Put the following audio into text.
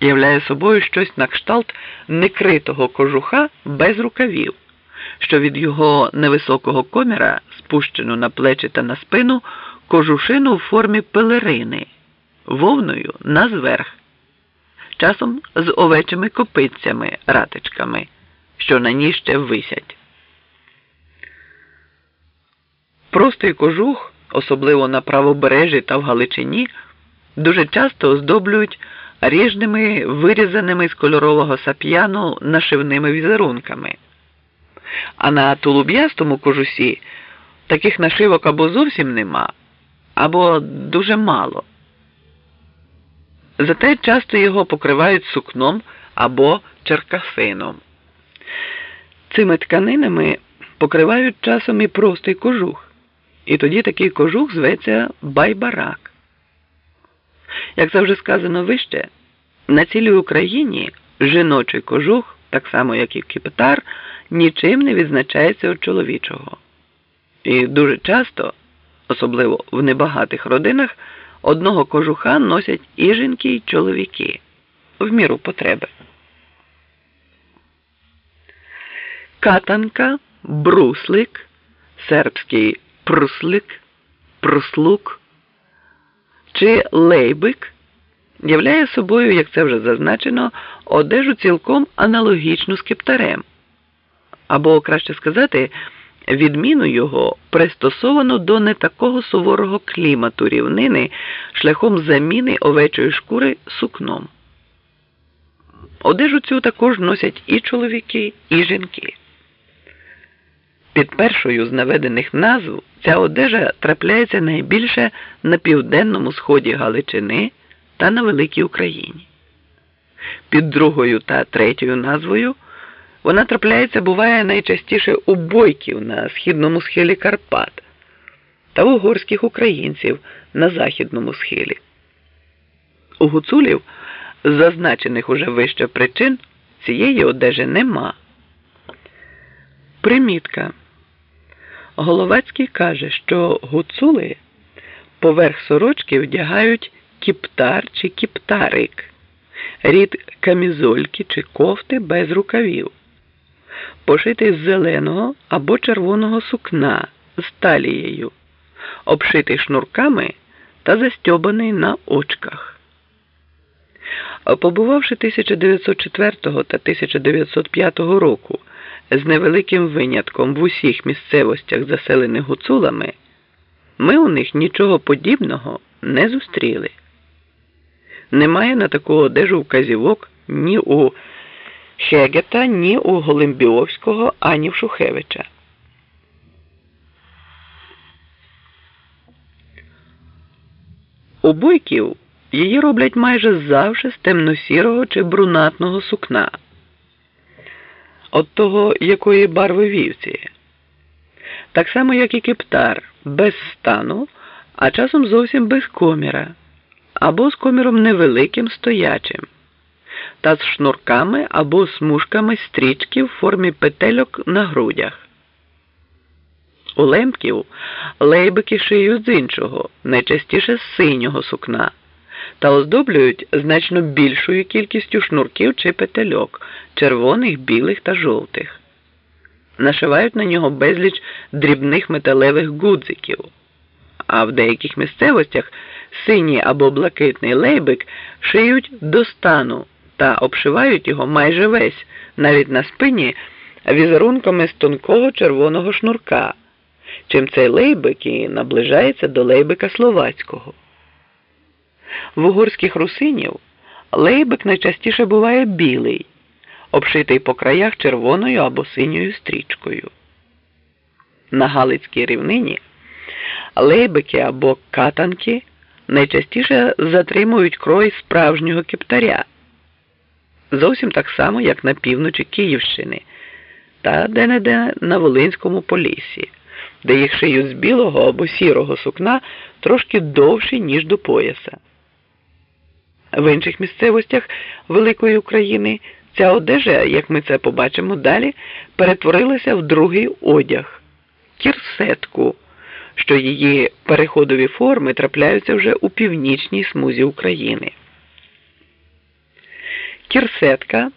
являє собою щось на кшталт некритого кожуха без рукавів, що від його невисокого коміра спущено на плечі та на спину кожушину в формі пелерини, вовною на зверх, часом з овечими копитцями, ратичками, що на ній ще висять. Простий кожух, особливо на правобережжі та в Галичині, дуже часто оздоблюють ріжними вирізаними з кольорового сап'яну нашивними візерунками. А на тулуб'ястому кожусі таких нашивок або зовсім нема, або дуже мало. Зате часто його покривають сукном або черкасином. Цими тканинами покривають часом і простий кожух, і тоді такий кожух зветься байбарак. Як це вже сказано вище, на цілій Україні жіночий кожух, так само як і кіпетар, нічим не відзначається від чоловічого. І дуже часто, особливо в небагатих родинах, одного кожуха носять і жінки, і чоловіки в міру потреби. Катанка, бруслик, сербський пруслик, пруслук чи лейбик являє собою, як це вже зазначено, одежу цілком аналогічну з кептарем. Або, краще сказати, відміну його пристосовано до не такого суворого клімату рівнини шляхом заміни овечої шкури сукном. Одежу цю також носять і чоловіки, і жінки. Під першою з наведених назв ця одежа трапляється найбільше на південному сході Галичини та на Великій Україні. Під другою та третьою назвою вона трапляється, буває найчастіше у бойків на східному схилі Карпат та угорських українців на західному схилі. У гуцулів, зазначених уже вище причин, цієї одежі нема. Примітка. Головацький каже, що гуцули поверх сорочки вдягають кіптар чи кіптарик, рід камізольки чи кофти без рукавів, пошитий з зеленого або червоного сукна з талією, обшитий шнурками та застьобаний на очках. Побувавши 1904 та 1905 року з невеликим винятком в усіх місцевостях, заселених гуцулами, ми у них нічого подібного не зустріли. Немає на таку одежу вказівок ні у Хегета, ні у Голимбіовського, ані в Шухевича. У бойків її роблять майже завжди з темно-сірого чи брунатного сукна, от того, якої барви вівці. Так само, як і кептар, без стану, а часом зовсім без коміра або з коміром невеликим стоячим, та з шнурками або смужками стрічки в формі петельок на грудях. У лемків лейбики шиють з іншого, найчастіше з синього сукна, та оздоблюють значно більшою кількістю шнурків чи петельок червоних, білих та жовтих. Нашивають на нього безліч дрібних металевих гудзиків, а в деяких місцевостях синій або блакитний лейбик шиють до стану та обшивають його майже весь, навіть на спині, візерунками з тонкого червоного шнурка, чим цей лейбик і наближається до лейбика словацького. В угорських русинів лейбик найчастіше буває білий, обшитий по краях червоною або синьою стрічкою. На Галицькій рівнині лейбики або катанки найчастіше затримують крой справжнього кептаря, зовсім так само, як на півночі Київщини та де-не-де на Волинському полісі, де їх шиють з білого або сірого сукна трошки довші, ніж до пояса. В інших місцевостях Великої України ця одежа, як ми це побачимо далі, перетворилася в другий одяг кірсетку що її переходові форми трапляються вже у північній смузі України. кірсетка